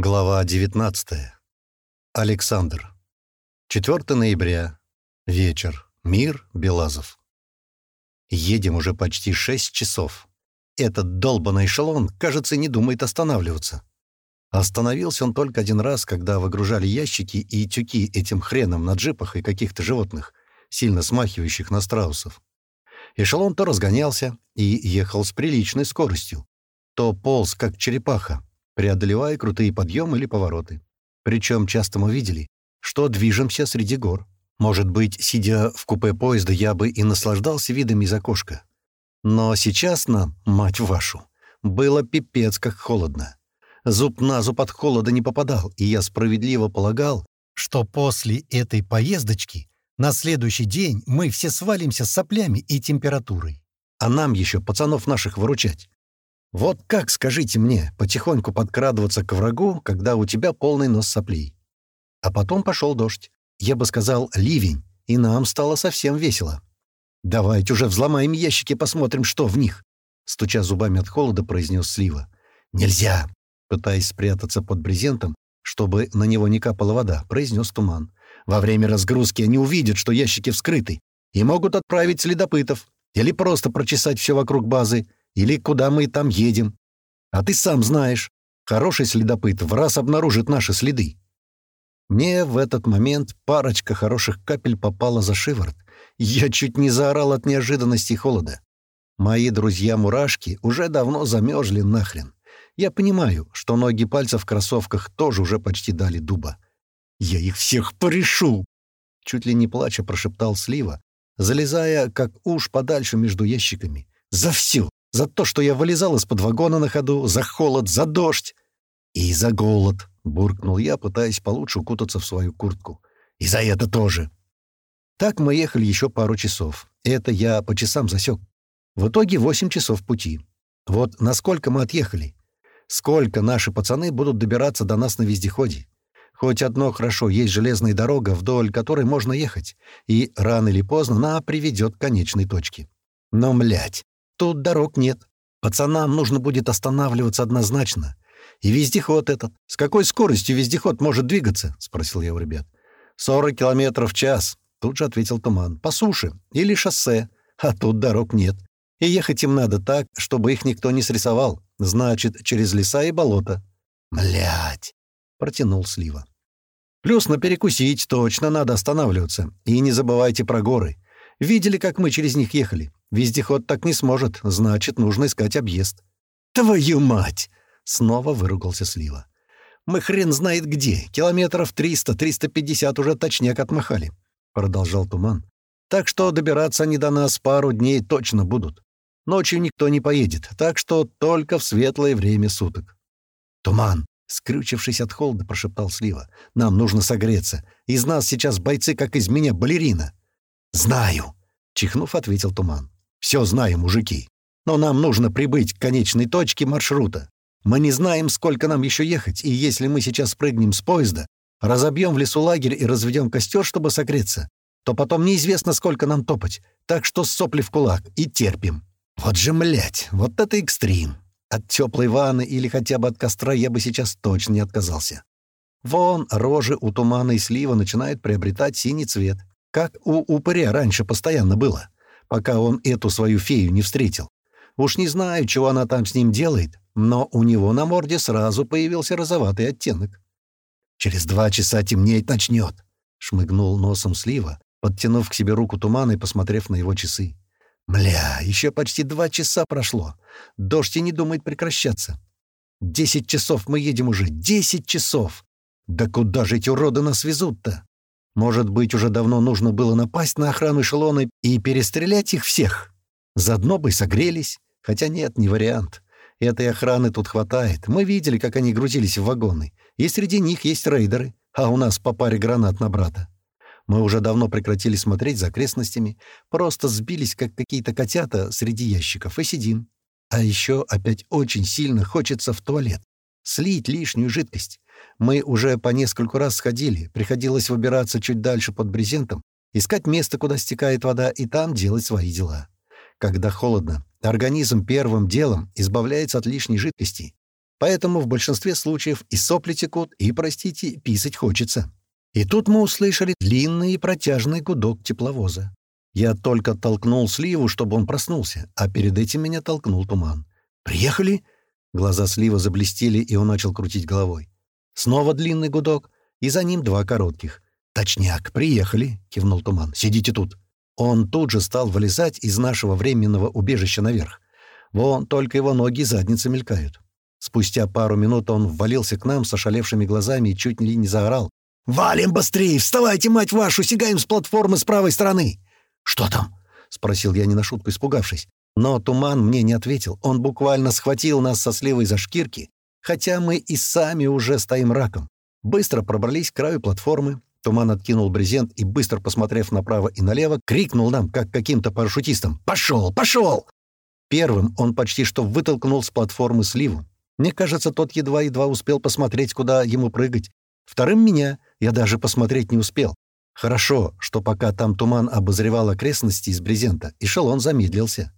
Глава 19. Александр. 4 ноября. Вечер. Мир. Белазов. Едем уже почти 6 часов. Этот долбанный эшелон, кажется, не думает останавливаться. Остановился он только один раз, когда выгружали ящики и тюки этим хреном на джипах и каких-то животных, сильно смахивающих на страусов. Эшелон то разгонялся и ехал с приличной скоростью, то полз, как черепаха, преодолевая крутые подъемы или повороты. Причем часто мы видели, что движемся среди гор. Может быть, сидя в купе поезда, я бы и наслаждался видами из окошка. Но сейчас нам, мать вашу, было пипец как холодно. Зуб на зуб от холода не попадал, и я справедливо полагал, что после этой поездочки на следующий день мы все свалимся с соплями и температурой. А нам еще пацанов наших выручать. Вот как, скажите мне, потихоньку подкрадываться к врагу, когда у тебя полный нос соплей? А потом пошел дождь. Я бы сказал, ливень, и нам стало совсем весело. «Давайте уже взломаем ящики, посмотрим, что в них», — стуча зубами от холода, произнес Слива. «Нельзя!» — пытаясь спрятаться под брезентом, чтобы на него не капала вода, произнес Туман. «Во время разгрузки они увидят, что ящики вскрыты, и могут отправить следопытов или просто прочесать все вокруг базы, или куда мы там едем. А ты сам знаешь, хороший следопыт в раз обнаружит наши следы. Мне в этот момент парочка хороших капель попала за шиворот. Я чуть не заорал от неожиданности и холода. Мои друзья-мурашки уже давно замерзли нахрен. Я понимаю, что ноги пальцев в кроссовках тоже уже почти дали дуба. «Я их всех порешу!» Чуть ли не плача прошептал Слива, залезая как уж подальше между ящиками. «За все! За то, что я вылезал из-под вагона на ходу, за холод, за дождь. И за голод, — буркнул я, пытаясь получше укутаться в свою куртку. И за это тоже. Так мы ехали еще пару часов. Это я по часам засек. В итоге восемь часов пути. Вот насколько мы отъехали. Сколько наши пацаны будут добираться до нас на вездеходе. Хоть одно хорошо, есть железная дорога, вдоль которой можно ехать, и рано или поздно она приведет к конечной точке. Но, млять, Тут дорог нет. Пацанам нужно будет останавливаться однозначно. И вездеход этот. С какой скоростью вездеход может двигаться? — спросил я у ребят. «Сорок километров в час», — тут же ответил Туман. «По суше. Или шоссе. А тут дорог нет. И ехать им надо так, чтобы их никто не срисовал. Значит, через леса и болото». «Млядь!» — протянул Слива. «Плюс на перекусить точно надо останавливаться. И не забывайте про горы. Видели, как мы через них ехали? Вездеход так не сможет, значит, нужно искать объезд». «Твою мать!» — снова выругался Слива. «Мы хрен знает где. Километров 300-350 уже точняк отмахали», — продолжал Туман. «Так что добираться они до нас пару дней точно будут. Ночью никто не поедет, так что только в светлое время суток». «Туман!» — скрючившись от холода, прошептал Слива. «Нам нужно согреться. Из нас сейчас бойцы, как из меня, балерина». «Знаю!» — чихнув, ответил Туман. «Все знаем, мужики. Но нам нужно прибыть к конечной точке маршрута. Мы не знаем, сколько нам еще ехать, и если мы сейчас прыгнем с поезда, разобьем в лесу лагерь и разведем костер, чтобы согреться, то потом неизвестно, сколько нам топать. Так что сопли в кулак и терпим. Вот же, млять, вот это экстрим. От теплой ванны или хотя бы от костра я бы сейчас точно не отказался. Вон рожи у тумана и слива начинают приобретать синий цвет, как у упыря раньше постоянно было пока он эту свою фею не встретил. Уж не знаю, чего она там с ним делает, но у него на морде сразу появился розоватый оттенок. «Через два часа темнеть начнет», — шмыгнул носом слива, подтянув к себе руку тумана и посмотрев на его часы. «Мля, еще почти два часа прошло. Дождь и не думает прекращаться. Десять часов мы едем уже, десять часов! Да куда же эти уроды нас везут-то?» Может быть, уже давно нужно было напасть на охрану эшелона и перестрелять их всех? Заодно бы согрелись. Хотя нет, не вариант. Этой охраны тут хватает. Мы видели, как они грузились в вагоны. И среди них есть рейдеры, а у нас по паре гранат на брата. Мы уже давно прекратили смотреть за окрестностями, просто сбились, как какие-то котята, среди ящиков, и сидим. А еще опять очень сильно хочется в туалет. Слить лишнюю жидкость. Мы уже по нескольку раз сходили, приходилось выбираться чуть дальше под брезентом, искать место, куда стекает вода, и там делать свои дела. Когда холодно, организм первым делом избавляется от лишней жидкости. Поэтому в большинстве случаев и сопли текут, и, простите, писать хочется. И тут мы услышали длинный и протяжный гудок тепловоза. Я только толкнул сливу, чтобы он проснулся, а перед этим меня толкнул туман. «Приехали?» Глаза слива заблестели, и он начал крутить головой. Снова длинный гудок, и за ним два коротких. «Точняк, приехали!» — кивнул туман. «Сидите тут!» Он тут же стал вылезать из нашего временного убежища наверх. Вон только его ноги и задница мелькают. Спустя пару минут он ввалился к нам с ошалевшими глазами и чуть ли не заорал. «Валим быстрее! Вставайте, мать вашу! Сигаем с платформы с правой стороны!» «Что там?» — спросил я не на шутку, испугавшись. Но Туман мне не ответил. Он буквально схватил нас со сливой за шкирки, хотя мы и сами уже стоим раком. Быстро пробрались к краю платформы. Туман откинул брезент и, быстро посмотрев направо и налево, крикнул нам, как каким-то парашютистам «Пошел! Пошел!» Первым он почти что вытолкнул с платформы сливу. Мне кажется, тот едва-едва успел посмотреть, куда ему прыгать. Вторым меня я даже посмотреть не успел. Хорошо, что пока там туман обозревал окрестности из брезента, эшелон замедлился.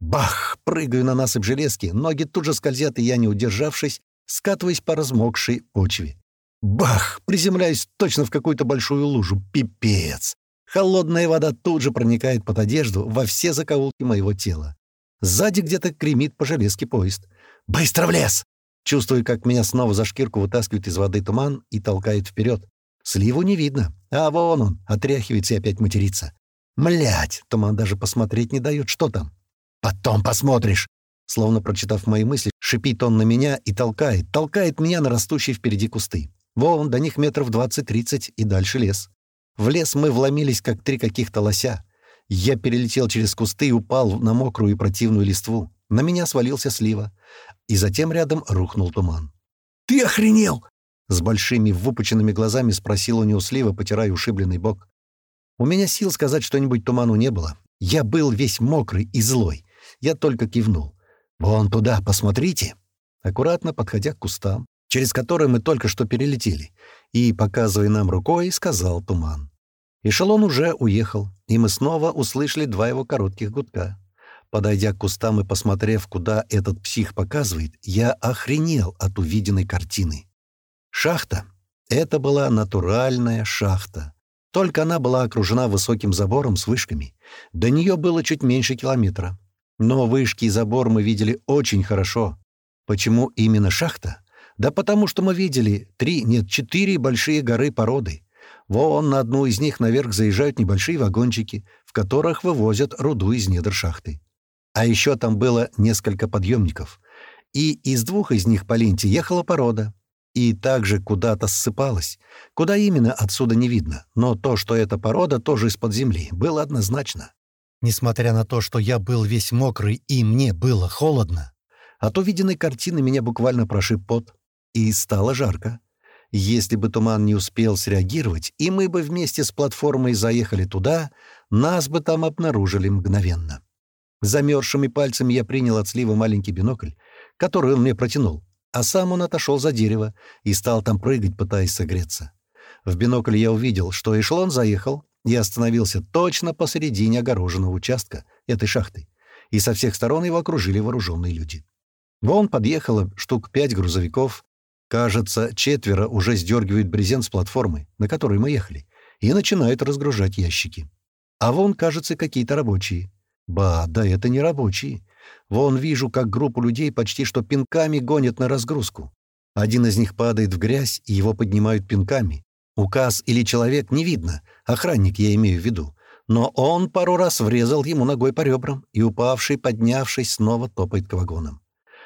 Бах! Прыгаю на насыпь железки, ноги тут же скользят, и я, не удержавшись, скатываюсь по размокшей почве. Бах! Приземляюсь точно в какую-то большую лужу. Пипец! Холодная вода тут же проникает под одежду во все закоулки моего тела. Сзади где-то кремит по железке поезд. «Быстро в лес!» Чувствую, как меня снова за шкирку вытаскивает из воды туман и толкает вперед. Сливу не видно. А вон он, отряхивается и опять матерится. Млять, туман даже посмотреть не дает, что там. «Потом посмотришь!» Словно прочитав мои мысли, шипит он на меня и толкает, толкает меня на растущие впереди кусты. Вон, до них метров двадцать-тридцать и дальше лес. В лес мы вломились, как три каких-то лося. Я перелетел через кусты и упал на мокрую и противную листву. На меня свалился слива. И затем рядом рухнул туман. «Ты охренел!» С большими выпученными глазами спросил у него слива, потирая ушибленный бок. У меня сил сказать что-нибудь туману не было. Я был весь мокрый и злой. Я только кивнул. «Вон туда, посмотрите!» Аккуратно подходя к кустам, через которые мы только что перелетели, и, показывая нам рукой, сказал туман. Эшелон уже уехал, и мы снова услышали два его коротких гудка. Подойдя к кустам и посмотрев, куда этот псих показывает, я охренел от увиденной картины. Шахта. Это была натуральная шахта. Только она была окружена высоким забором с вышками. До нее было чуть меньше километра. Но вышки и забор мы видели очень хорошо. Почему именно шахта? Да потому что мы видели три, нет, четыре большие горы породы. Вон на одну из них наверх заезжают небольшие вагончики, в которых вывозят руду из недр шахты. А еще там было несколько подъемников. И из двух из них по ленте ехала порода. И также куда-то ссыпалась. Куда именно, отсюда не видно. Но то, что эта порода тоже из-под земли, было однозначно. Несмотря на то, что я был весь мокрый и мне было холодно, от увиденной картины меня буквально прошиб пот. И стало жарко. Если бы туман не успел среагировать, и мы бы вместе с платформой заехали туда, нас бы там обнаружили мгновенно. Замерзшими пальцами я принял от слива маленький бинокль, который он мне протянул, а сам он отошел за дерево и стал там прыгать, пытаясь согреться. В бинокль я увидел, что эшелон заехал и остановился точно посередине огороженного участка этой шахты, и со всех сторон его окружили вооруженные люди. Вон подъехало штук пять грузовиков, Кажется, четверо уже сдергивают брезент с платформы, на которой мы ехали, и начинают разгружать ящики. А вон, кажется, какие-то рабочие. Ба, да это не рабочие. Вон вижу, как группу людей почти что пинками гонят на разгрузку. Один из них падает в грязь, и его поднимают пинками. Указ или человек не видно, охранник я имею в виду. Но он пару раз врезал ему ногой по ребрам, и упавший, поднявшись, снова топает к вагонам.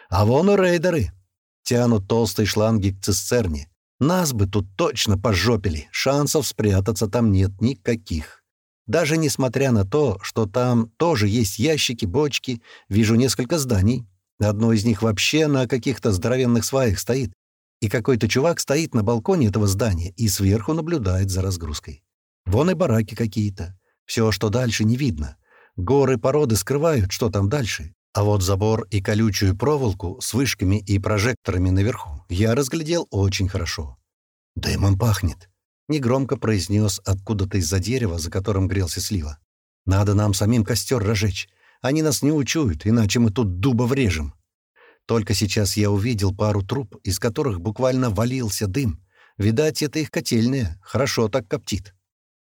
А вон и рейдеры, Тянут толстые шланги к цистерне. Нас бы тут точно пожопили, шансов спрятаться там нет никаких. Даже несмотря на то, что там тоже есть ящики, бочки, вижу несколько зданий. Одно из них вообще на каких-то здоровенных сваях стоит. И какой-то чувак стоит на балконе этого здания и сверху наблюдает за разгрузкой. Вон и бараки какие-то. Все, что дальше, не видно. Горы породы скрывают, что там дальше. А вот забор и колючую проволоку с вышками и прожекторами наверху я разглядел очень хорошо. «Дымом пахнет», — негромко произнес откуда-то из-за дерева, за которым грелся слива. «Надо нам самим костер разжечь. Они нас не учуют, иначе мы тут дуба врежем». Только сейчас я увидел пару труб, из которых буквально валился дым. Видать, это их котельная. Хорошо так коптит.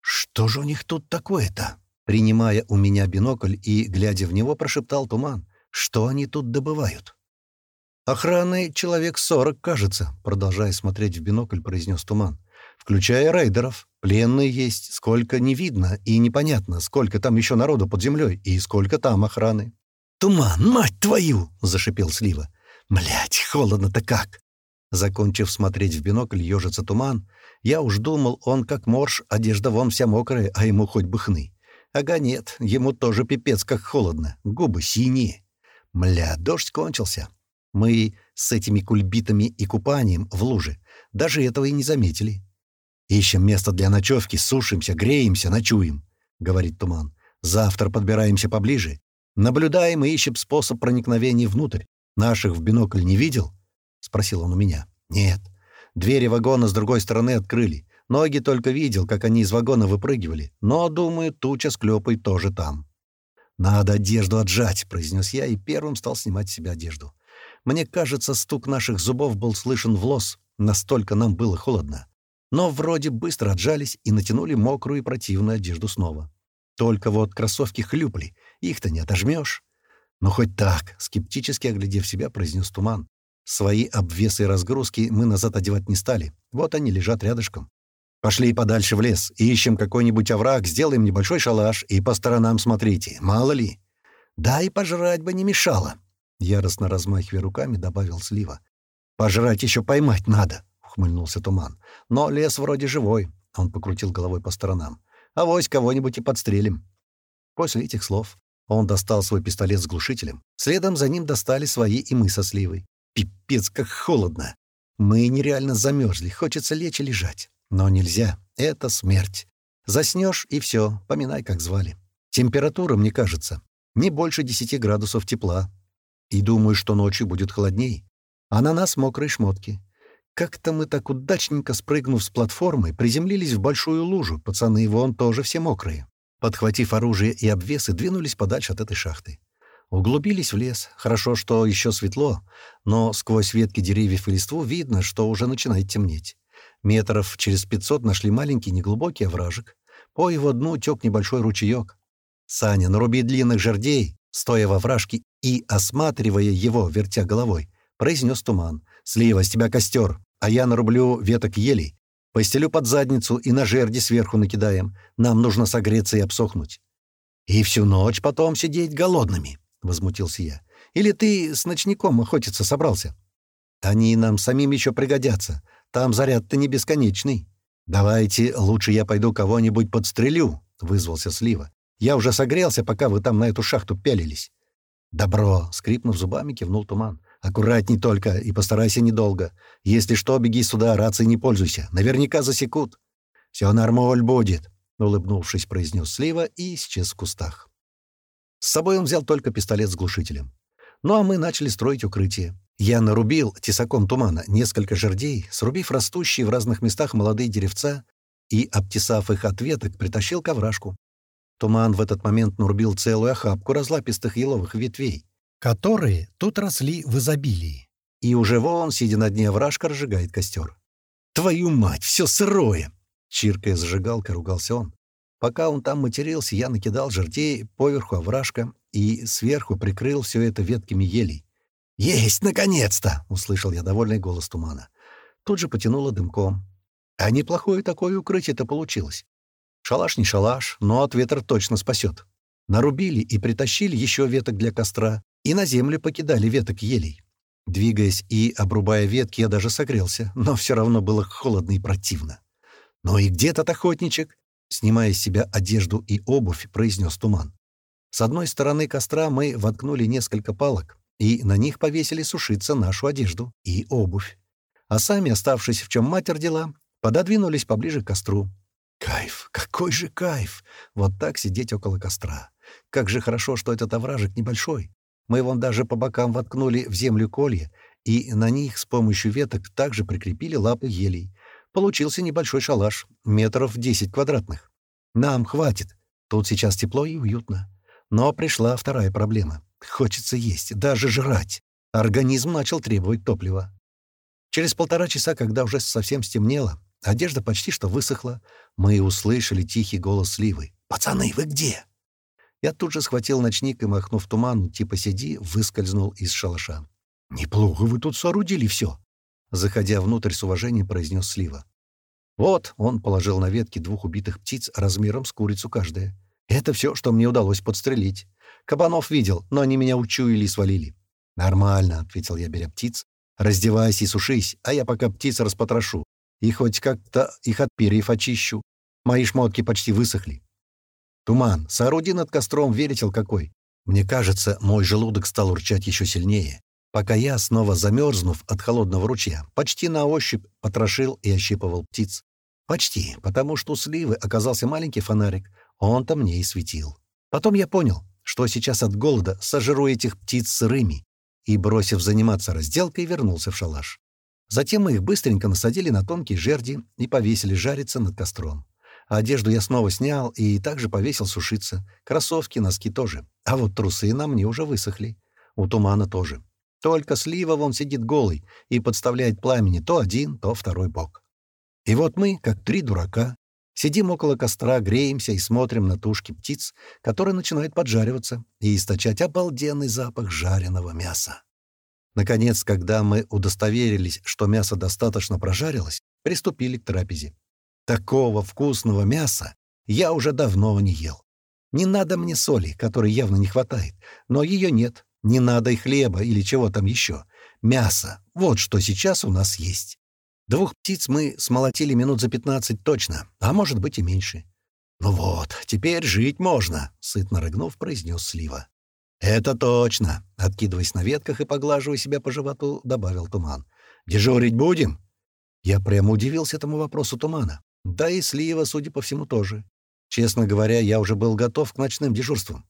«Что же у них тут такое-то?» Принимая у меня бинокль и, глядя в него, прошептал Туман. «Что они тут добывают?» «Охраны человек сорок, кажется», — продолжая смотреть в бинокль, произнес Туман. «Включая рейдеров. Пленные есть, сколько не видно и непонятно, сколько там еще народу под землей и сколько там охраны». «Туман, мать твою!» — зашипел Слива. «Блядь, холодно-то как!» Закончив смотреть в бинокль ежится туман, я уж думал, он как морж, одежда вон вся мокрая, а ему хоть бы хны. Ага нет, ему тоже пипец как холодно, губы синие. Мля, дождь кончился. Мы с этими кульбитами и купанием в луже даже этого и не заметили. «Ищем место для ночевки, сушимся, греемся, ночуем», — говорит Туман. «Завтра подбираемся поближе. Наблюдаем и ищем способ проникновения внутрь. Наших в бинокль не видел?» — спросил он у меня. «Нет. Двери вагона с другой стороны открыли. Ноги только видел, как они из вагона выпрыгивали. Но, думаю, туча с клёпой тоже там». «Надо одежду отжать», — произнес я и первым стал снимать с себя одежду. Мне кажется, стук наших зубов был слышен в лос, настолько нам было холодно. Но вроде быстро отжались и натянули мокрую и противную одежду снова. Только вот кроссовки хлюпали, их-то не отожмешь. «Ну, хоть так», — скептически оглядев себя, произнес Туман. «Свои обвесы и разгрузки мы назад одевать не стали. Вот они лежат рядышком. Пошли подальше в лес, ищем какой-нибудь овраг, сделаем небольшой шалаш и по сторонам смотрите, мало ли. Да и пожрать бы не мешало». Яростно размахивая руками, добавил Слива. «Пожрать еще поймать надо», — ухмыльнулся Туман. «Но лес вроде живой», — он покрутил головой по сторонам. «Авось кого-нибудь и подстрелим». После этих слов он достал свой пистолет с глушителем. Следом за ним достали свои и мы со Сливой. Пипец, как холодно. Мы нереально замерзли, хочется лечь и лежать. Но нельзя, это смерть. Заснешь и все, поминай, как звали. Температура, мне кажется, не больше 10 градусов тепла, и думаю, что ночью будет холодней. А на нас мокрые шмотки. Как-то мы так удачненько, спрыгнув с платформы, приземлились в большую лужу. Пацаны вон тоже все мокрые. Подхватив оружие и обвесы, двинулись подальше от этой шахты. Углубились в лес. Хорошо, что еще светло, но сквозь ветки деревьев и листву видно, что уже начинает темнеть. Метров через пятьсот нашли маленький неглубокий овражек. По его дну тек небольшой ручеек. Саня, наруби длинных жердей, стоя во вражке и, осматривая его, вертя головой, произнес туман. «Слива, с тебя костер, а я нарублю веток елей. Постелю под задницу и на жерди сверху накидаем. Нам нужно согреться и обсохнуть». «И всю ночь потом сидеть голодными», — возмутился я. «Или ты с ночником охотиться собрался?» «Они нам самим еще пригодятся. Там заряд-то не бесконечный». «Давайте лучше я пойду кого-нибудь подстрелю», — вызвался Слива. Я уже согрелся, пока вы там на эту шахту пялились». «Добро!» — скрипнув зубами, кивнул Туман. «Аккуратней только и постарайся недолго. Если что, беги сюда, рацией не пользуйся. Наверняка засекут». «Все нормаль будет», — улыбнувшись, произнес Слива и исчез в кустах. С собой он взял только пистолет с глушителем. Ну а мы начали строить укрытие. Я нарубил тесаком тумана несколько жердей, срубив растущие в разных местах молодые деревца и, обтесав их от веток, притащил ковражку. Туман в этот момент нарубил целую охапку разлапистых еловых ветвей, которые тут росли в изобилии. И уже вон, сидя на дне овражка, разжигает костер. «Твою мать, все сырое!» Чиркая зажигалкой, ругался он. Пока он там матерился, я накидал жердей поверху овражка и сверху прикрыл все это ветками елей. «Есть, наконец-то!» — услышал я довольный голос тумана. Тут же потянуло дымком. А неплохое такое укрытие-то получилось. Шалаш не шалаш, но от ветра точно спасет. Нарубили и притащили еще веток для костра, и на землю покидали веток елей. Двигаясь и обрубая ветки, я даже согрелся, но все равно было холодно и противно. «Ну и где тот охотничек?» Снимая с себя одежду и обувь, произнес туман. С одной стороны костра мы воткнули несколько палок, и на них повесили сушиться нашу одежду и обувь. А сами, оставшись в чем матер дела, пододвинулись поближе к костру. Кайф, какой же кайф! Вот так сидеть около костра. Как же хорошо, что этот овражек небольшой. Мы вон даже по бокам воткнули в землю колья, и на них с помощью веток также прикрепили лапы елей. Получился небольшой шалаш, метров десять квадратных. Нам хватит. Тут сейчас тепло и уютно. Но пришла вторая проблема. Хочется есть, даже жрать. Организм начал требовать топлива. Через полтора часа, когда уже совсем стемнело, одежда почти что высохла, мы услышали тихий голос Сливы. «Пацаны, вы где?» Я тут же схватил ночник и, махнув туману, типа сиди, выскользнул из шалаша. «Неплохо вы тут соорудили все», — заходя внутрь с уважением, произнес Слива. «Вот», — он положил на ветки двух убитых птиц размером с курицу каждая. «Это все, что мне удалось подстрелить. Кабанов видел, но они меня учуяли и свалили». «Нормально», — ответил я, беря птиц. «Раздевайся и сушись, а я пока птиц распотрошу. И хоть как-то их от перьев очищу. Мои шмотки почти высохли». «Туман, сооруди над костром веретел какой». Мне кажется, мой желудок стал урчать еще сильнее пока я, снова замерзнув от холодного ручья, почти на ощупь потрошил и ощипывал птиц. Почти, потому что у сливы оказался маленький фонарик, он-то мне и светил. Потом я понял, что сейчас от голода сожру этих птиц сырыми, и, бросив заниматься разделкой, вернулся в шалаш. Затем мы их быстренько насадили на тонкие жерди и повесили жариться над костром. Одежду я снова снял и также повесил сушиться. Кроссовки, носки тоже. А вот трусы на мне уже высохли. У тумана тоже. Только слива вон сидит голый и подставляет пламени то один, то второй бок. И вот мы, как три дурака, сидим около костра, греемся и смотрим на тушки птиц, которые начинают поджариваться и источать обалденный запах жареного мяса. Наконец, когда мы удостоверились, что мясо достаточно прожарилось, приступили к трапезе. Такого вкусного мяса я уже давно не ел. Не надо мне соли, которой явно не хватает, но ее нет, не надо и хлеба или чего там еще. Мясо. Вот что сейчас у нас есть. Двух птиц мы смолотили минут за пятнадцать точно, а может быть и меньше. «Ну вот, теперь жить можно», — сытно рыгнув, произнес Слива. «Это точно», — откидываясь на ветках и поглаживая себя по животу, добавил Туман. «Дежурить будем?» Я прямо удивился этому вопросу Тумана. Да и Слива, судя по всему, тоже. Честно говоря, я уже был готов к ночным дежурствам.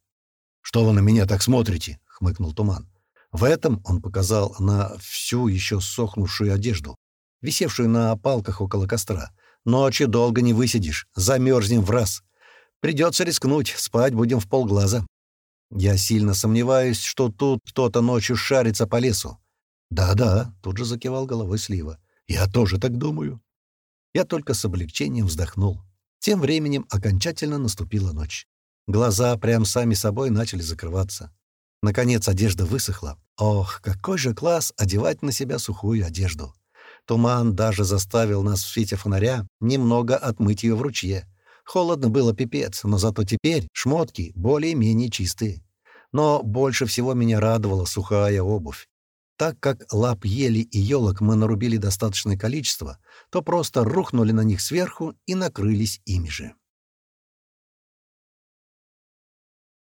«Что вы на меня так смотрите?» — хмыкнул Туман. В этом он показал на всю еще сохнувшую одежду, висевшую на палках около костра. «Ночью долго не высидишь, замерзнем в раз. Придется рискнуть, спать будем в полглаза. Я сильно сомневаюсь, что тут кто-то ночью шарится по лесу». «Да-да», — тут же закивал головой Слива. «Я тоже так думаю». Я только с облегчением вздохнул. Тем временем окончательно наступила ночь. Глаза прям сами собой начали закрываться. Наконец одежда высохла. Ох, какой же класс одевать на себя сухую одежду. Туман даже заставил нас в свете фонаря немного отмыть ее в ручье. Холодно было пипец, но зато теперь шмотки более-менее чистые. Но больше всего меня радовала сухая обувь. Так как лап ели и елок мы нарубили достаточное количество, то просто рухнули на них сверху и накрылись ими же.